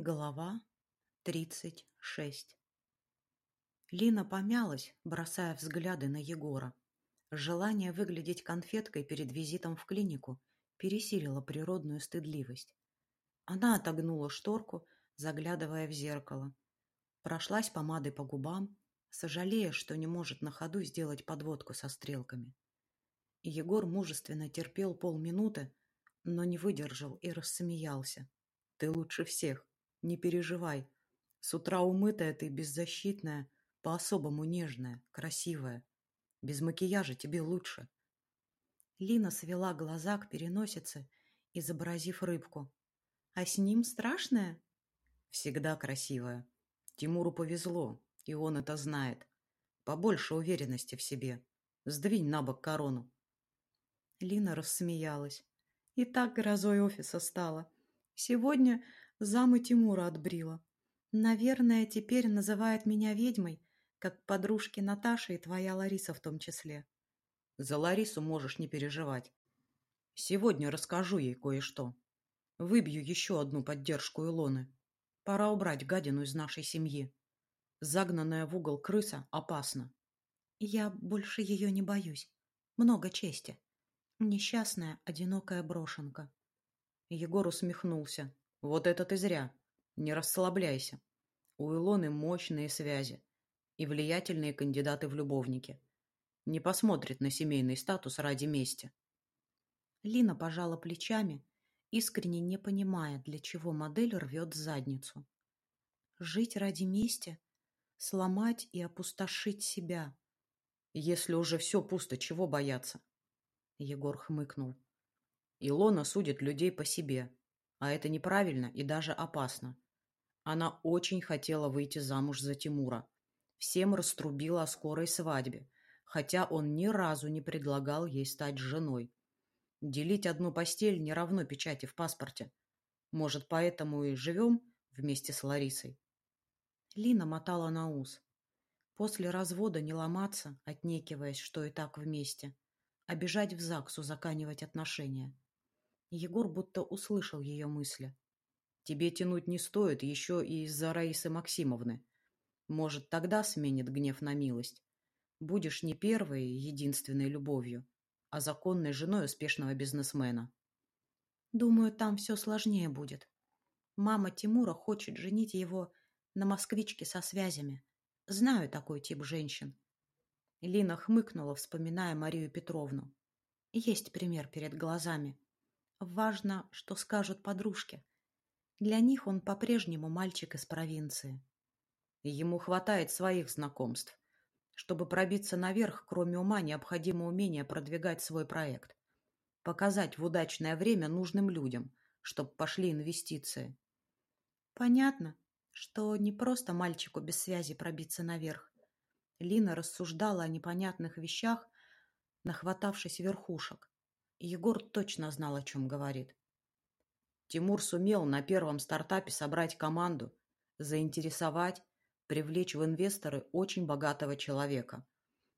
Глава тридцать шесть Лина помялась, бросая взгляды на Егора. Желание выглядеть конфеткой перед визитом в клинику пересилило природную стыдливость. Она отогнула шторку, заглядывая в зеркало. Прошлась помадой по губам, сожалея, что не может на ходу сделать подводку со стрелками. Егор мужественно терпел полминуты, но не выдержал и рассмеялся. «Ты лучше всех. Не переживай. С утра умытая ты, беззащитная, по-особому нежная, красивая. Без макияжа тебе лучше». Лина свела глаза к переносице, изобразив рыбку. «А с ним страшная?» «Всегда красивая. Тимуру повезло, и он это знает. Побольше уверенности в себе. Сдвинь на бок корону». Лина рассмеялась. И так грозой офиса стала. Сегодня замы Тимура отбрила. Наверное, теперь называет меня ведьмой, как подружки Наташи и твоя Лариса в том числе. За Ларису можешь не переживать. Сегодня расскажу ей кое-что. Выбью еще одну поддержку Илоны. Пора убрать гадину из нашей семьи. Загнанная в угол крыса опасна. Я больше ее не боюсь. Много чести. Несчастная, одинокая брошенка. Егор усмехнулся. Вот это ты зря. Не расслабляйся. У Илоны мощные связи и влиятельные кандидаты в любовники. Не посмотрит на семейный статус ради мести. Лина пожала плечами, искренне не понимая, для чего модель рвет задницу. Жить ради мести? Сломать и опустошить себя? Если уже все пусто, чего бояться? Егор хмыкнул. Илона судит людей по себе, а это неправильно и даже опасно. Она очень хотела выйти замуж за Тимура. Всем раструбила о скорой свадьбе, хотя он ни разу не предлагал ей стать женой. Делить одну постель не равно печати в паспорте. Может, поэтому и живем вместе с Ларисой? Лина мотала на ус. После развода не ломаться, отнекиваясь, что и так вместе а бежать в ЗАГС узаканивать отношения. Егор будто услышал ее мысли. «Тебе тянуть не стоит еще и из-за Раисы Максимовны. Может, тогда сменит гнев на милость. Будешь не первой единственной любовью, а законной женой успешного бизнесмена». «Думаю, там все сложнее будет. Мама Тимура хочет женить его на москвичке со связями. Знаю такой тип женщин. Лина хмыкнула, вспоминая Марию Петровну. Есть пример перед глазами. Важно, что скажут подружки. Для них он по-прежнему мальчик из провинции. Ему хватает своих знакомств. Чтобы пробиться наверх, кроме ума, необходимо умение продвигать свой проект. Показать в удачное время нужным людям, чтобы пошли инвестиции. Понятно, что не просто мальчику без связи пробиться наверх. Лина рассуждала о непонятных вещах, нахватавшись верхушек. Егор точно знал, о чем говорит. Тимур сумел на первом стартапе собрать команду, заинтересовать, привлечь в инвесторы очень богатого человека.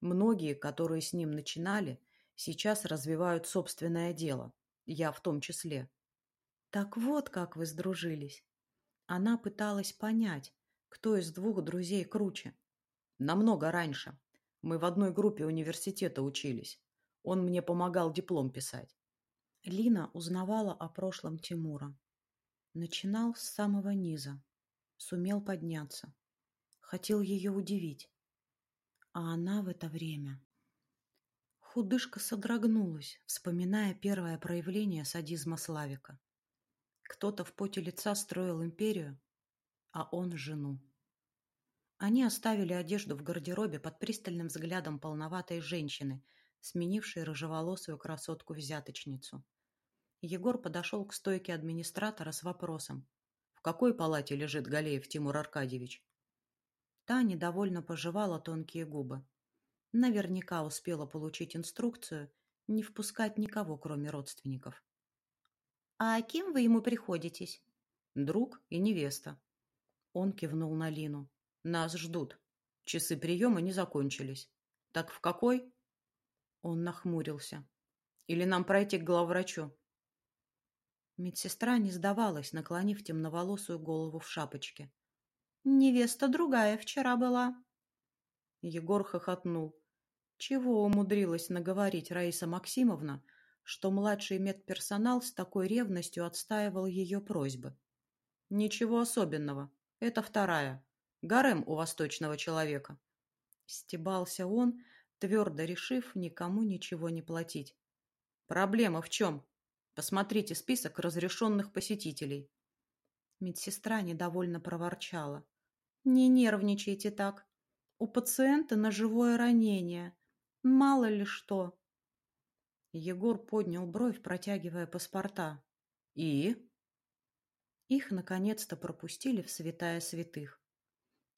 Многие, которые с ним начинали, сейчас развивают собственное дело, я в том числе. Так вот, как вы сдружились. Она пыталась понять, кто из двух друзей круче. Намного раньше. Мы в одной группе университета учились. Он мне помогал диплом писать. Лина узнавала о прошлом Тимура. Начинал с самого низа. Сумел подняться. Хотел ее удивить. А она в это время... Худышка содрогнулась, вспоминая первое проявление садизма Славика. Кто-то в поте лица строил империю, а он — жену. Они оставили одежду в гардеробе под пристальным взглядом полноватой женщины, сменившей рыжеволосую красотку-взяточницу. Егор подошел к стойке администратора с вопросом. «В какой палате лежит Галеев Тимур Аркадьевич?» Та недовольно пожевала тонкие губы. Наверняка успела получить инструкцию не впускать никого, кроме родственников. «А кем вы ему приходитесь?» «Друг и невеста». Он кивнул на Лину. Нас ждут. Часы приема не закончились. Так в какой? Он нахмурился. Или нам пройти к главврачу? Медсестра не сдавалась, наклонив темноволосую голову в шапочке. «Невеста другая вчера была». Егор хохотнул. Чего умудрилась наговорить Раиса Максимовна, что младший медперсонал с такой ревностью отстаивал ее просьбы? Ничего особенного. Это вторая. Гарем у восточного человека. Стебался он, твердо решив никому ничего не платить. Проблема в чем? Посмотрите список разрешенных посетителей. Медсестра недовольно проворчала. Не нервничайте так. У пациента ножевое ранение. Мало ли что. Егор поднял бровь, протягивая паспорта. И? Их наконец-то пропустили в святая святых.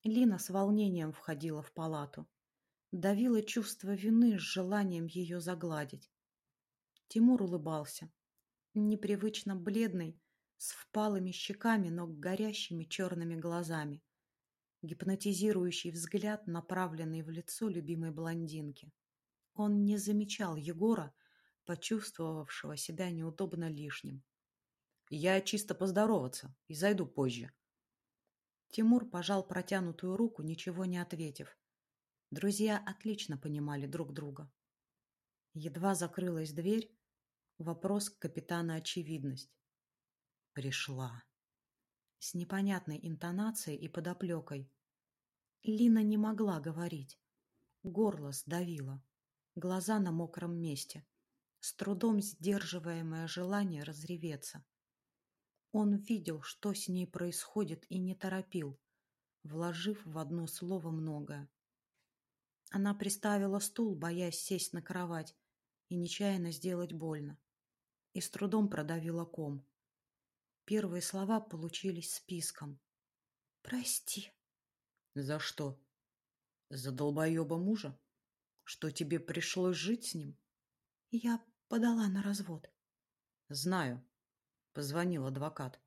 Лина с волнением входила в палату. Давило чувство вины с желанием ее загладить. Тимур улыбался непривычно бледный, с впалыми щеками, но горящими черными глазами. Гипнотизирующий взгляд, направленный в лицо любимой блондинки. Он не замечал Егора, почувствовавшего себя неудобно лишним. «Я чисто поздороваться и зайду позже». Тимур пожал протянутую руку, ничего не ответив. Друзья отлично понимали друг друга. Едва закрылась дверь, Вопрос капитана очевидность. Пришла. С непонятной интонацией и подоплекой. Лина не могла говорить. Горло сдавило. Глаза на мокром месте. С трудом сдерживаемое желание разреветься. Он видел, что с ней происходит, и не торопил, вложив в одно слово многое. Она приставила стул, боясь сесть на кровать и нечаянно сделать больно и с трудом продавила ком. Первые слова получились списком. «Прости». «За что? За долбоеба мужа? Что тебе пришлось жить с ним?» «Я подала на развод». «Знаю», — позвонил адвокат.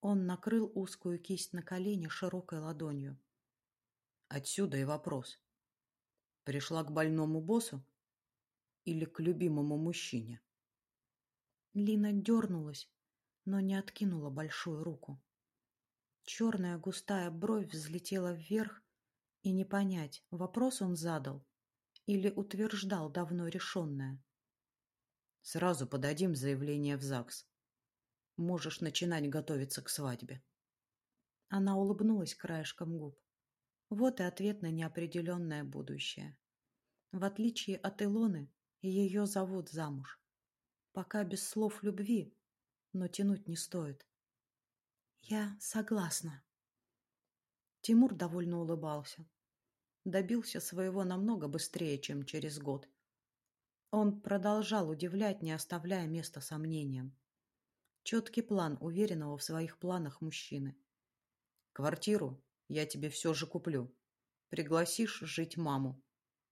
Он накрыл узкую кисть на колени широкой ладонью. Отсюда и вопрос. Пришла к больному боссу или к любимому мужчине? Лина дернулась, но не откинула большую руку. Черная густая бровь взлетела вверх, и не понять, вопрос он задал или утверждал давно решенное. Сразу подадим заявление в ЗАГС. Можешь начинать готовиться к свадьбе. Она улыбнулась краешком губ. Вот и ответ на неопределенное будущее. В отличие от Илоны, ее зовут замуж. Пока без слов любви, но тянуть не стоит. Я согласна. Тимур довольно улыбался. Добился своего намного быстрее, чем через год. Он продолжал удивлять, не оставляя места сомнениям. Четкий план уверенного в своих планах мужчины. Квартиру я тебе все же куплю. Пригласишь жить маму.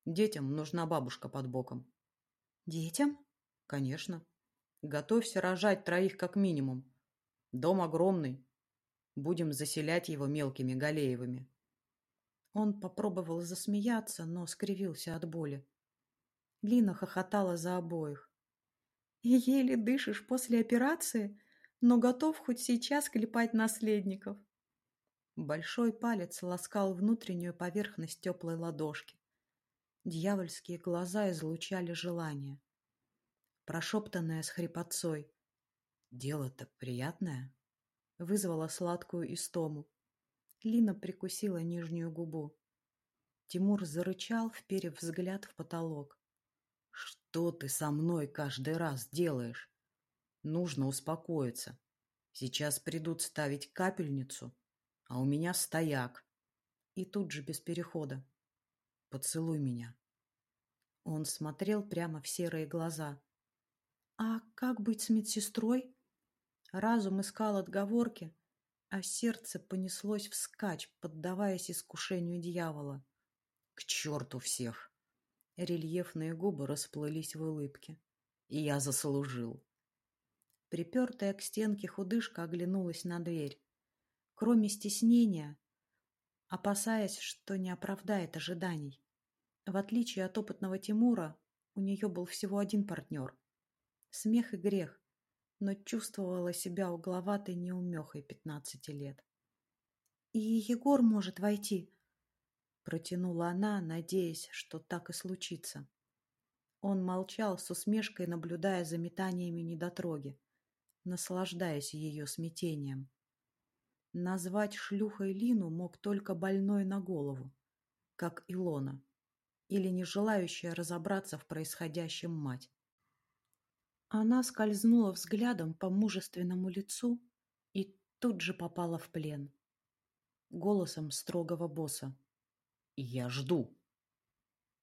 Детям нужна бабушка под боком. Детям? Конечно. Готовься рожать троих как минимум. Дом огромный. Будем заселять его мелкими Галеевыми. Он попробовал засмеяться, но скривился от боли. Лина хохотала за обоих. «Еле дышишь после операции, но готов хоть сейчас клепать наследников». Большой палец ласкал внутреннюю поверхность теплой ладошки. Дьявольские глаза излучали желание прошептанное с хрипотцой. «Дело-то приятное?» вызвало сладкую истому. Лина прикусила нижнюю губу. Тимур зарычал, вперев взгляд в потолок. «Что ты со мной каждый раз делаешь? Нужно успокоиться. Сейчас придут ставить капельницу, а у меня стояк». И тут же без перехода. «Поцелуй меня». Он смотрел прямо в серые глаза. А как быть с медсестрой? Разум искал отговорки, а сердце понеслось вскачь, поддаваясь искушению дьявола. К черту всех! Рельефные губы расплылись в улыбке. И я заслужил. Припертая к стенке худышка оглянулась на дверь. Кроме стеснения, опасаясь, что не оправдает ожиданий. В отличие от опытного Тимура, у нее был всего один партнер — Смех и грех, но чувствовала себя угловатой неумехой пятнадцати лет. «И Егор может войти», — протянула она, надеясь, что так и случится. Он молчал, с усмешкой наблюдая за метаниями недотроги, наслаждаясь ее смятением. Назвать шлюхой Лину мог только больной на голову, как Илона, или не желающая разобраться в происходящем мать. Она скользнула взглядом по мужественному лицу и тут же попала в плен. Голосом строгого босса. «Я жду».